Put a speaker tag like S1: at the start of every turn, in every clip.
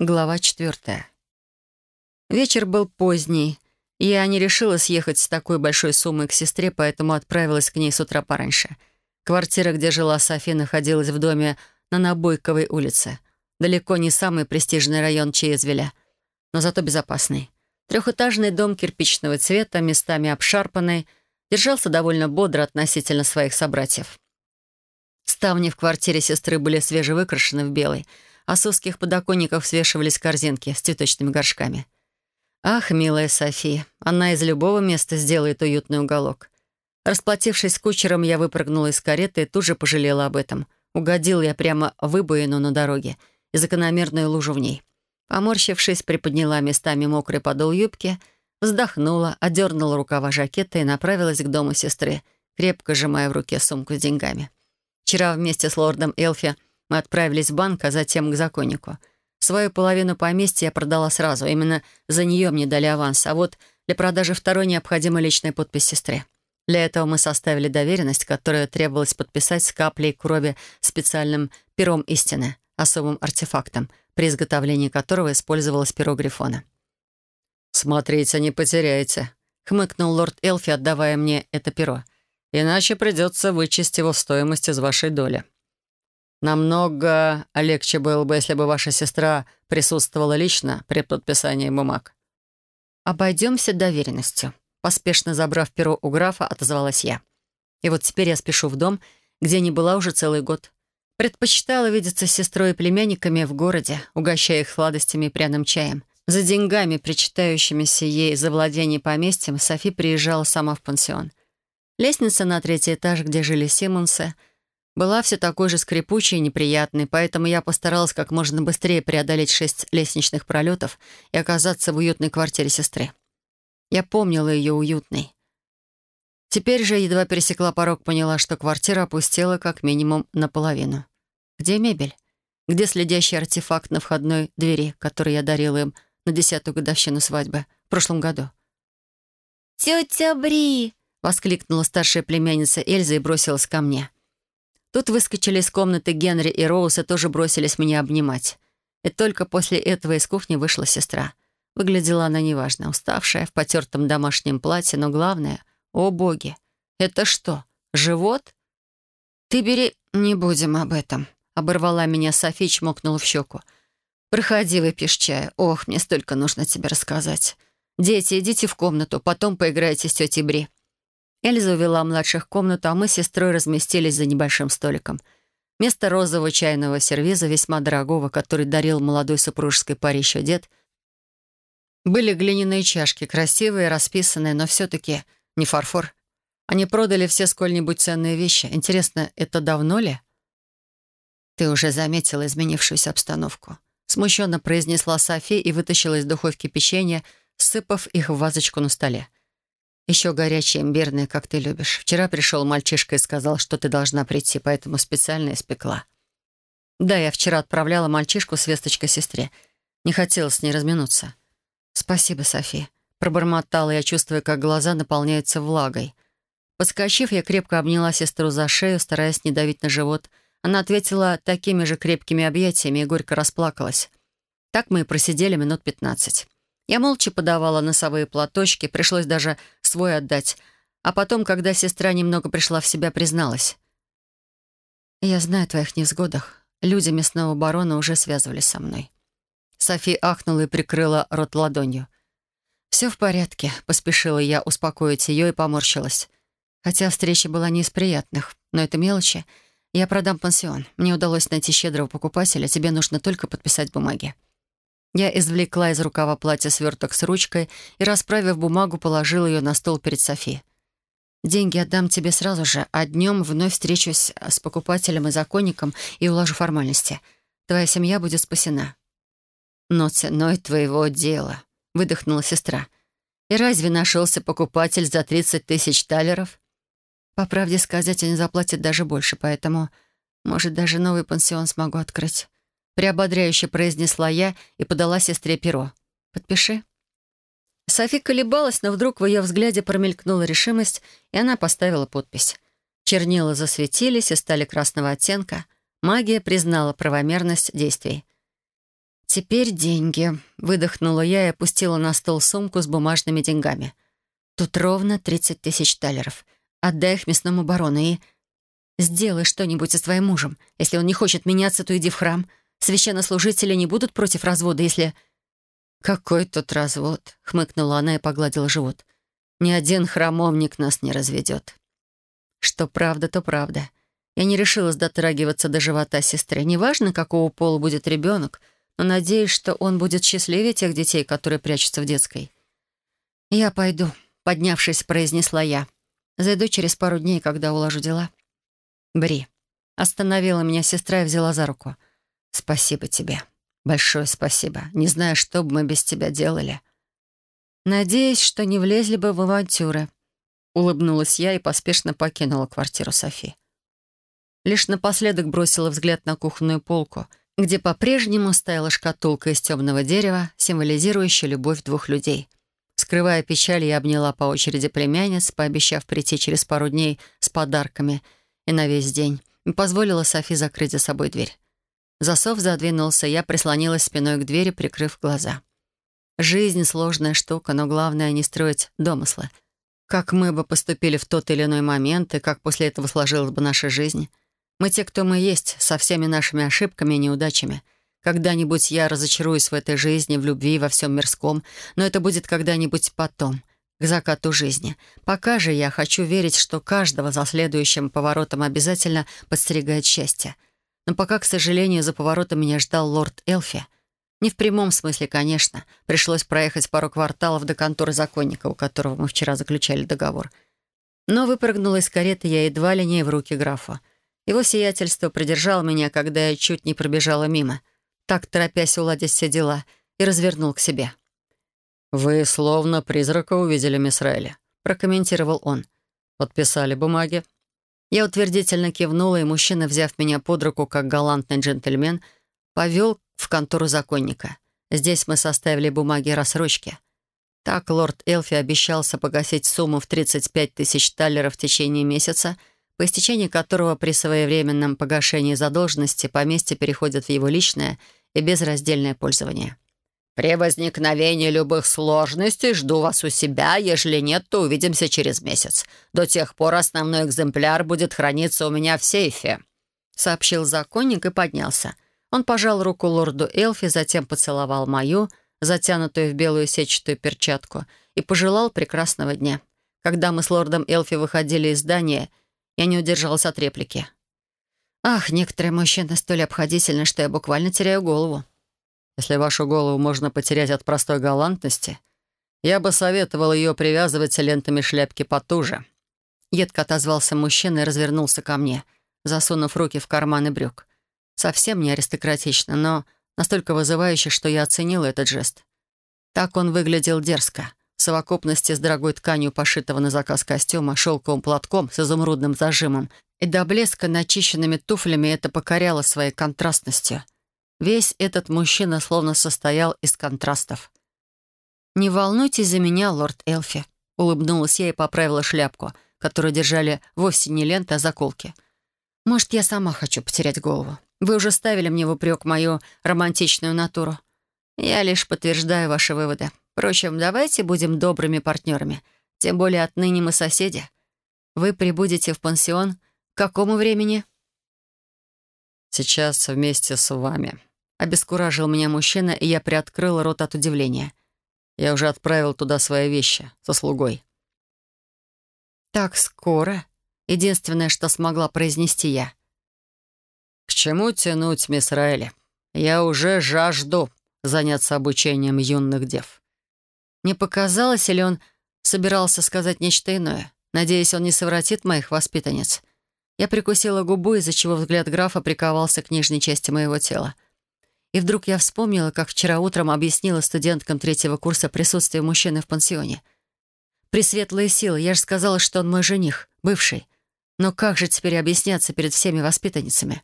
S1: Глава четвертая. Вечер был поздний. Я не решила съехать с такой большой суммой к сестре, поэтому отправилась к ней с утра пораньше. Квартира, где жила Софи, находилась в доме на Набойковой улице. Далеко не самый престижный район Чеезвеля, но зато безопасный. Трехэтажный дом кирпичного цвета, местами обшарпанный, держался довольно бодро относительно своих собратьев. Ставни в квартире сестры были свежевыкрашены в белый — а с узких подоконников свешивались корзинки с цветочными горшками. Ах, милая София, она из любого места сделает уютный уголок. Расплатившись с кучером, я выпрыгнула из кареты и тут же пожалела об этом. Угодил я прямо в выбоину на дороге и закономерную лужу в ней. Поморщившись, приподняла местами мокрый подол юбки, вздохнула, одернула рукава жакета и направилась к дому сестры, крепко сжимая в руке сумку с деньгами. Вчера вместе с лордом Элфи мы отправились в банк, а затем к законнику. Свою половину поместья я продала сразу. Именно за нее мне дали аванс. А вот для продажи второй необходима личная подпись сестры. Для этого мы составили доверенность, которую требовалось подписать с каплей крови специальным пером истины, особым артефактом, при изготовлении которого использовалось перо Грифона. «Смотрите, не потеряйте», — хмыкнул лорд Элфи, отдавая мне это перо. «Иначе придется вычесть его стоимость из вашей доли». Намного легче было бы, если бы ваша сестра присутствовала лично при подписании бумаг. «Обойдемся доверенностью», — поспешно забрав перо у графа, отозвалась я. И вот теперь я спешу в дом, где не была уже целый год. Предпочитала видеться с сестрой и племянниками в городе, угощая их сладостями и пряным чаем. За деньгами, причитающимися ей за владение поместьем, Софи приезжала сама в пансион. Лестница на третий этаж, где жили Симонсы — была все такой же скрипучей и неприятной, поэтому я постаралась как можно быстрее преодолеть шесть лестничных пролетов и оказаться в уютной квартире сестры. Я помнила ее уютной. Теперь же, едва пересекла порог, поняла, что квартира опустела как минимум наполовину. Где мебель? Где следящий артефакт на входной двери, который я дарила им на десятую годовщину свадьбы в прошлом году?
S2: «Тетя Бри!» — воскликнула старшая племянница Эльза и бросилась ко мне. Тут выскочили из комнаты Генри и Роуз и тоже бросились меня обнимать. И только после этого из кухни вышла сестра. Выглядела она неважно, уставшая, в потертом домашнем платье, но главное — о боги! Это что, живот? «Ты бери, не будем об этом», — оборвала меня Софи, чмокнула в щеку. «Проходи, выпьешь чая. Ох, мне столько нужно тебе рассказать. Дети, идите в комнату, потом поиграйте с тетей Бри». Эльза увела младших в комнату, а мы с сестрой разместились за небольшим столиком. Вместо розового чайного сервиза, весьма дорогого, который дарил молодой супружеской паре еще дед, были глиняные чашки, красивые, расписанные, но все-таки не фарфор. Они продали все сколь-нибудь ценные вещи. Интересно, это давно ли? «Ты уже заметила изменившуюся обстановку», — смущенно произнесла Софи и вытащила из духовки печенье, сыпав их в вазочку на столе. Еще горячие, имбирные, как ты любишь. Вчера пришел мальчишка и сказал, что ты должна прийти, поэтому специально испекла. Да, я вчера отправляла мальчишку с весточкой сестре. Не хотела с ней разминуться. Спасибо, София. Пробормотала я, чувствуя, как глаза наполняются влагой. Подскочив, я крепко обняла сестру за шею, стараясь не давить на живот. Она ответила такими же крепкими объятиями и горько расплакалась. Так мы и просидели минут пятнадцать. Я молча подавала носовые платочки, пришлось даже свой отдать. А потом, когда сестра немного пришла в себя, призналась. «Я знаю о твоих невзгодах. Люди мясного барона уже связывались со мной». Софи ахнула и прикрыла рот ладонью. «Все в порядке», — поспешила я успокоить ее и поморщилась. Хотя встреча была не из приятных, но это мелочи. Я продам пансион. Мне удалось найти щедрого покупателя, тебе нужно только подписать бумаги. Я извлекла из рукава платья сверток с ручкой и, расправив бумагу, положила ее на стол перед Софи. «Деньги отдам тебе сразу же, а днем вновь встречусь с покупателем и законником и уложу формальности. Твоя семья будет спасена». «Но ценой твоего дела», — выдохнула сестра. «И разве нашелся покупатель за 30 тысяч талеров?» «По правде сказать, они заплатят даже больше, поэтому, может, даже новый пансион смогу открыть» приободряюще произнесла я и подала сестре перо. «Подпиши». Софи колебалась, но вдруг в ее взгляде промелькнула решимость, и она поставила подпись. Чернила засветились и стали красного оттенка. Магия признала правомерность действий.
S1: «Теперь деньги», — выдохнула я и опустила на стол сумку с бумажными деньгами. «Тут ровно 30 тысяч талеров. Отдай их мясному барону и...» «Сделай что-нибудь со своим мужем. Если он не хочет меняться, то иди в храм. Священнослужители не будут против развода, если...» «Какой тут развод?» — хмыкнула она и погладила живот. «Ни один храмовник нас не разведет». Что правда, то правда. Я не решилась дотрагиваться до живота сестры. Неважно, какого пола будет ребенок, но надеюсь, что он будет счастливее тех детей, которые прячутся в детской. «Я пойду», — поднявшись, произнесла я. «Зайду через пару дней, когда уложу дела». «Бри». Остановила меня сестра и взяла за руку. «Спасибо тебе. Большое спасибо. Не знаю, что бы мы без тебя делали». «Надеюсь, что не влезли бы в авантюры», — улыбнулась я и поспешно покинула квартиру Софи. Лишь напоследок бросила взгляд на кухонную полку, где по-прежнему стояла шкатулка из темного дерева, символизирующая любовь двух людей. Скрывая печаль, я обняла по очереди племянниц, пообещав прийти через пару дней с подарками и на весь день, и позволила Софи закрыть за собой дверь. Засов задвинулся, я прислонилась спиной к двери, прикрыв глаза. Жизнь — сложная штука, но главное — не строить домыслы. Как мы бы поступили в тот или иной момент, и как после этого сложилась бы наша жизнь. Мы те, кто мы есть, со всеми нашими ошибками и неудачами. Когда-нибудь я разочаруюсь в этой жизни, в любви, во всем мирском, но это будет когда-нибудь потом, к закату жизни. Пока же я хочу верить, что каждого за следующим поворотом обязательно подстерегает счастье — но пока, к сожалению, за поворотом меня ждал лорд Элфи. Не в прямом смысле, конечно. Пришлось проехать пару кварталов до конторы законника, у которого мы вчера заключали договор. Но выпрыгнула из кареты я едва ли не в руки графа. Его сиятельство придержал меня, когда я чуть не пробежала мимо, так торопясь уладить все дела, и развернул к себе. «Вы словно призрака увидели, мисс Райли», — прокомментировал он. «Подписали бумаги?» Я утвердительно кивнула, и мужчина, взяв меня под руку, как галантный джентльмен, повел в контору законника. Здесь мы составили бумаги рассрочки. Так лорд Элфи обещался погасить сумму в 35 тысяч таллеров в течение месяца, по истечении которого при своевременном погашении задолженности поместье переходит в его личное и безраздельное пользование. При возникновении любых сложностей жду вас у себя. Ежели нет, то увидимся через месяц. До тех пор основной экземпляр будет храниться у меня в сейфе», — сообщил законник и поднялся. Он пожал руку лорду Элфи, затем поцеловал мою, затянутую в белую сетчатую перчатку, и пожелал прекрасного дня. Когда мы с лордом Элфи выходили из здания, я не удержалась от реплики. «Ах, некоторые мужчины столь обходительны, что я буквально теряю голову». Если вашу голову можно потерять от простой галантности, я бы советовал ее привязывать лентами шляпки потуже». Едко отозвался мужчина и развернулся ко мне, засунув руки в карманы брюк. Совсем не аристократично, но настолько вызывающе, что я оценила этот жест. Так он выглядел дерзко, в совокупности с дорогой тканью пошитого на заказ костюма, шелковым платком с изумрудным зажимом и до блеска начищенными туфлями это покоряло своей контрастностью — Весь этот мужчина словно состоял из контрастов. «Не волнуйтесь за меня, лорд Элфи», — улыбнулась я и поправила шляпку, которую держали вовсе не ленты, а заколки. «Может, я сама хочу потерять голову. Вы уже ставили мне в упрек мою романтичную натуру. Я лишь подтверждаю ваши выводы. Впрочем, давайте будем добрыми партнерами. Тем более отныне мы соседи. Вы прибудете в пансион к какому времени?»
S3: «Сейчас вместе с вами»,
S1: Обескуражил меня мужчина, и я приоткрыла рот от удивления.
S3: Я уже отправил туда свои вещи со слугой.
S1: «Так скоро?» Единственное, что смогла произнести я.
S3: «К чему тянуть, мисс Райли? Я уже жажду заняться обучением юных дев».
S1: Не показалось, или он собирался сказать нечто иное? Надеюсь, он не совратит моих воспитанниц. Я прикусила губу, из-за чего взгляд графа приковался к нижней части моего тела — и вдруг я вспомнила, как вчера утром объяснила студенткам третьего курса присутствие мужчины в пансионе. «Пресветлые силы, я же сказала, что он мой жених, бывший. Но как же теперь объясняться перед всеми воспитанницами?»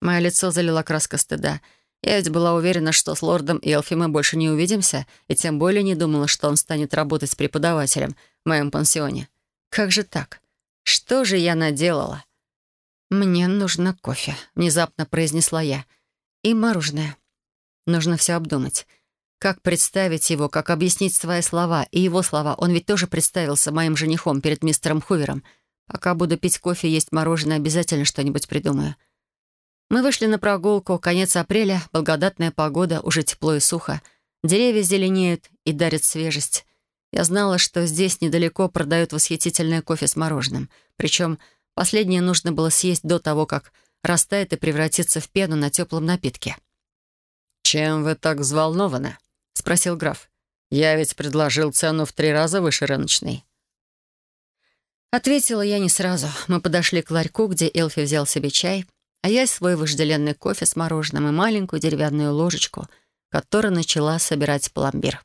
S1: Мое лицо залила краска стыда. Я ведь была уверена, что с лордом Элфи мы больше не увидимся, и тем более не думала, что он станет работать преподавателем в моем пансионе. Как же так? Что же я наделала? «Мне нужно кофе», — внезапно произнесла я — и мороженое. Нужно все обдумать. Как представить его, как объяснить свои слова и его слова. Он ведь тоже представился моим женихом перед мистером Хувером. Пока буду пить кофе и есть мороженое, обязательно что-нибудь придумаю. Мы вышли на прогулку. Конец апреля, благодатная погода, уже тепло и сухо. Деревья зеленеют и дарят свежесть. Я знала, что здесь недалеко продают восхитительное кофе с мороженым. Причем последнее нужно было съесть до того, как растает и превратится в пену на теплом напитке.
S3: «Чем вы так взволнованы?» — спросил граф. «Я ведь предложил цену в три раза выше рыночной».
S1: Ответила я не сразу. Мы подошли к ларьку, где Элфи взял себе чай, а я свой вожделенный кофе с мороженым и маленькую деревянную ложечку, которая начала собирать пломбир.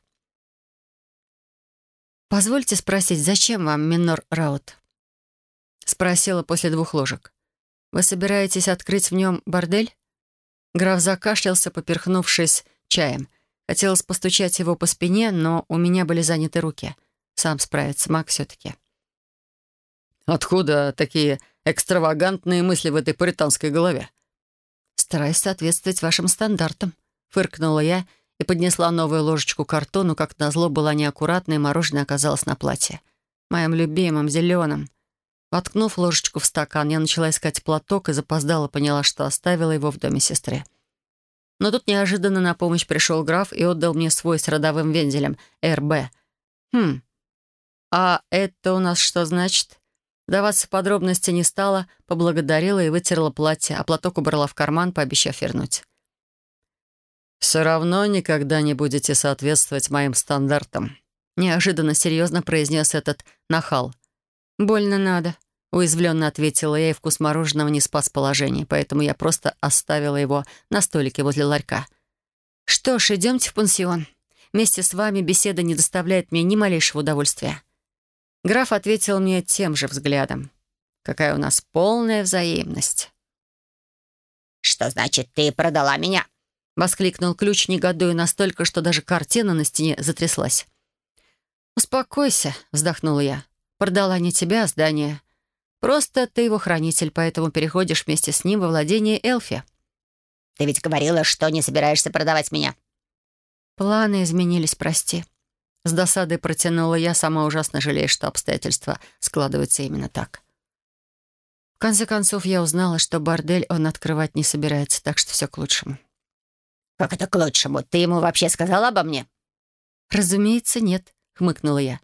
S1: «Позвольте спросить, зачем вам минор раут?» Спросила после двух ложек. «Вы собираетесь открыть в нем бордель?» Граф закашлялся, поперхнувшись чаем. Хотелось постучать его по спине, но у меня были заняты руки. Сам справится, маг все-таки.
S3: «Откуда такие экстравагантные мысли в этой пуританской голове?»
S1: «Стараюсь соответствовать вашим стандартам», — фыркнула я и поднесла новую ложечку к картону, как назло была неаккуратна, и мороженое оказалось на платье. Моим любимым, зеленым. Воткнув ложечку в стакан, я начала искать платок и запоздала поняла, что оставила его в доме сестры. Но тут неожиданно на помощь пришел граф и отдал мне свой с родовым вензелем РБ. Хм, а это у нас что значит? Даваться в подробности не стала, поблагодарила и вытерла платье, а платок убрала в карман, пообещав вернуть.
S3: «Все равно никогда не будете соответствовать моим стандартам»,
S1: неожиданно серьезно произнес этот нахал. «Больно надо», Уязвленно ответила я, и вкус мороженого не спас положение, поэтому я просто оставила его на столике возле ларька. «Что ж, идемте в пансион. Вместе с вами беседа не доставляет мне ни малейшего удовольствия». Граф ответил мне тем же взглядом. «Какая у нас полная взаимность».
S2: «Что значит, ты продала меня?»
S1: — воскликнул ключ, негодуя настолько, что даже картина на стене затряслась. «Успокойся», — вздохнула я. «Продала не тебя, а здание. Просто ты его хранитель, поэтому переходишь вместе с ним во владение Элфи».
S2: «Ты ведь говорила, что не собираешься продавать меня».
S1: «Планы изменились, прости». С досадой протянула я, сама ужасно жалею, что обстоятельства складываются именно так. В конце концов, я узнала, что бордель он открывать не собирается, так что все к лучшему.
S2: «Как это к лучшему? Ты ему вообще сказала обо мне?»
S1: «Разумеется, нет», — хмыкнула я.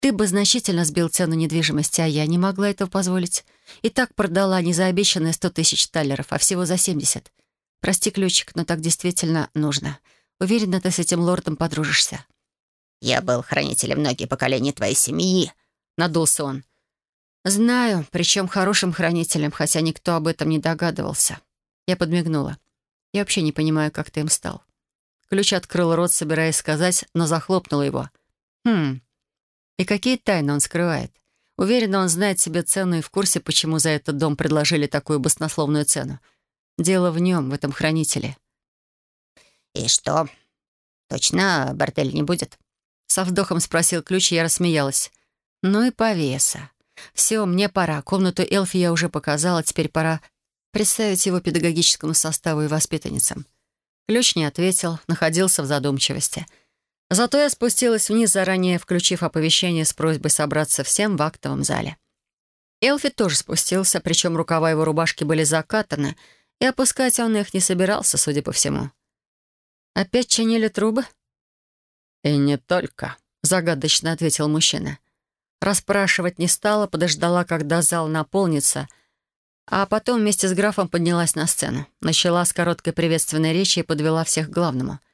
S1: Ты бы значительно сбил цену недвижимости, а я не могла этого позволить. И так продала не за обещанные сто тысяч таллеров, а всего за семьдесят. Прости, ключик, но так действительно нужно. Уверена, ты с этим лордом подружишься».
S2: «Я был хранителем многие поколения твоей семьи», — надулся он.
S1: «Знаю, причем хорошим хранителем, хотя никто об этом не догадывался». Я подмигнула. «Я вообще не понимаю, как ты им стал». Ключ открыл рот, собираясь сказать, но захлопнул его. «Хм, и какие тайны он скрывает? Уверена, он знает себе цену и в курсе, почему за этот дом предложили такую баснословную цену. Дело в нем, в этом хранителе.
S2: «И что? Точно бордель не будет?»
S1: Со вздохом спросил ключ, и я рассмеялась. «Ну и повеса. Все, мне пора. Комнату Элфи я уже показала, теперь пора представить его педагогическому составу и воспитанницам». Ключ не ответил, находился в задумчивости — Зато я спустилась вниз, заранее включив оповещение с просьбой собраться всем в актовом зале. Элфи тоже спустился, причем рукава его рубашки были закатаны, и опускать он их не собирался, судя по всему. «Опять чинили трубы?»
S3: «И не только», —
S1: загадочно ответил мужчина. Расспрашивать не стала, подождала, когда зал наполнится, а потом вместе с графом поднялась на сцену. Начала с короткой приветственной речи и подвела всех к главному —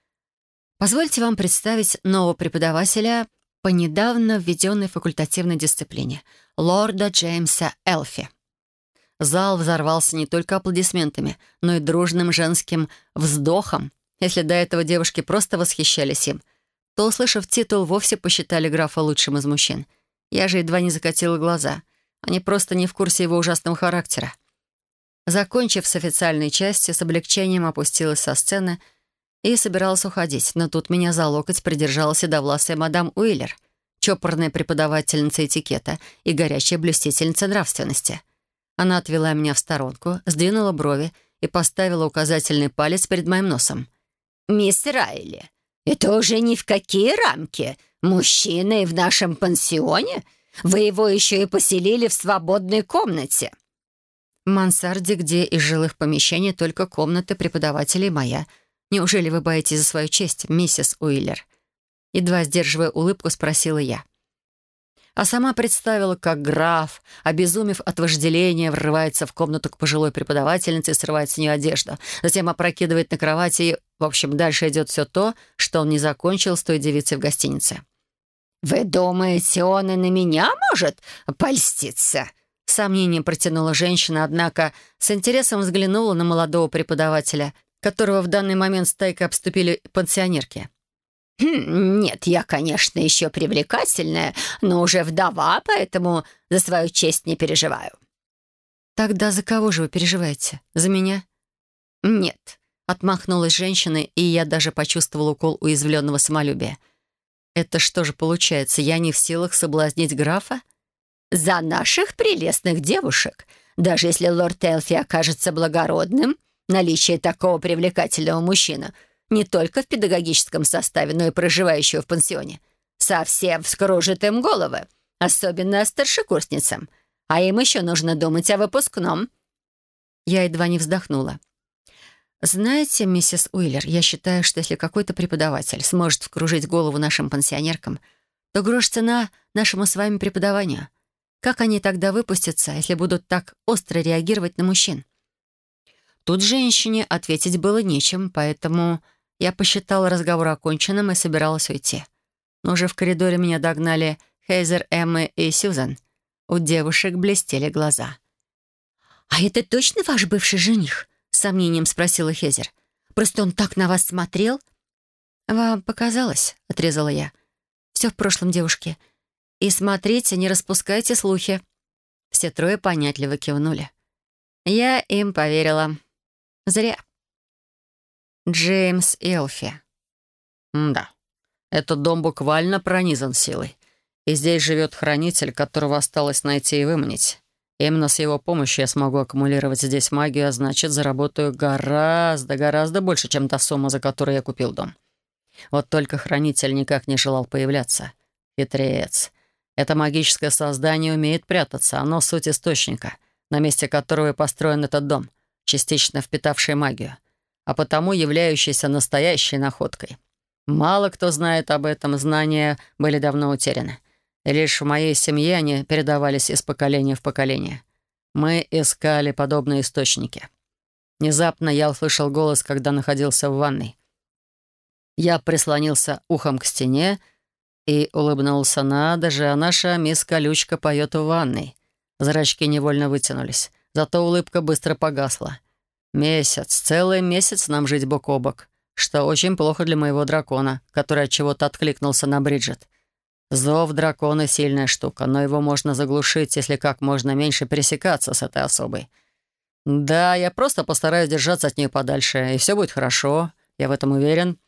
S1: Позвольте вам представить нового преподавателя по недавно введенной факультативной дисциплине, лорда Джеймса Элфи. Зал взорвался не только аплодисментами, но и дружным женским вздохом. Если до этого девушки просто восхищались им, то, услышав титул, вовсе посчитали графа лучшим из мужчин. Я же едва не закатила глаза. Они просто не в курсе его ужасного характера. Закончив с официальной частью, с облегчением опустилась со сцены — и собиралась уходить, но тут меня за локоть придержала седовласая мадам Уиллер, чопорная преподавательница этикета и горячая блюстительница нравственности. Она отвела меня в сторонку, сдвинула брови и поставила указательный палец перед моим носом.
S2: мисс Райли, это уже ни в какие рамки. Мужчина и в нашем пансионе? Вы его еще и поселили в свободной комнате».
S1: В мансарде, где из жилых помещений только комната преподавателей моя. Неужели вы боитесь за свою честь, миссис Уиллер?» Едва сдерживая улыбку, спросила я. А сама представила, как граф, обезумев от вожделения, врывается в комнату к пожилой преподавательнице и срывает с нее одежду. Затем опрокидывает на кровати и, в общем, дальше идет все то, что он не закончил с той девицей в гостинице.
S2: «Вы думаете, он и на меня может польститься?»
S1: сомнением протянула женщина, однако с интересом взглянула на молодого преподавателя, которого в данный момент стайкой обступили пансионерки.
S2: «Хм, «Нет, я, конечно, еще привлекательная, но уже вдова, поэтому за свою честь не переживаю».
S1: «Тогда за кого же вы переживаете? За меня?»
S2: «Нет», —
S1: отмахнулась женщина, и я даже почувствовал укол уязвленного самолюбия. «Это что же получается, я не в силах соблазнить графа?»
S2: за наших прелестных девушек. Даже если лорд Элфи окажется благородным, наличие такого привлекательного мужчины не только в педагогическом составе, но и проживающего в пансионе, совсем вскружит им головы, особенно старшекурсницам. А им еще нужно думать о выпускном.
S1: Я едва не вздохнула. «Знаете, миссис Уиллер, я считаю, что если какой-то преподаватель сможет вкружить голову нашим пансионеркам, то грош цена нашему с вами преподаванию. Как они тогда выпустятся, если будут так остро реагировать на мужчин? Тут женщине ответить было нечем, поэтому я посчитала разговор оконченным и собиралась уйти. Но уже в коридоре меня догнали Хейзер, Эммы и Сьюзан. У девушек блестели глаза.
S2: «А это точно ваш бывший жених?» — с сомнением спросила Хейзер. «Просто он так на вас смотрел?»
S1: «Вам показалось?» — отрезала я. «Все в прошлом, девушки. И смотрите, не распускайте слухи». Все трое понятливо кивнули. Я им поверила. Зря. Джеймс Элфи.
S3: «Да, этот дом буквально пронизан силой. И здесь живет хранитель, которого осталось найти и выманить. Именно с его помощью я смогу аккумулировать здесь магию, а значит, заработаю гораздо-гораздо больше, чем та сумма, за которую я купил дом. Вот только хранитель никак не желал появляться. Хитрец. Это магическое создание умеет прятаться. Оно — суть источника, на месте которого и построен этот дом, частично впитавший магию, а потому являющийся настоящей находкой. Мало кто знает об этом, знания были давно утеряны. И лишь в моей семье они передавались из поколения в поколение. Мы искали подобные источники. Внезапно я услышал голос, когда находился в ванной. Я прислонился ухом к стене, и улыбнулся. «Надо же, а наша мисс Колючка поет в ванной». Зрачки невольно вытянулись, зато улыбка быстро погасла. «Месяц, целый месяц нам жить бок о бок, что очень плохо для моего дракона, который от чего-то откликнулся на Бриджит. Зов дракона — сильная штука, но его можно заглушить, если как можно меньше пересекаться с этой особой. Да, я просто постараюсь держаться от нее подальше, и все будет хорошо, я в этом уверен».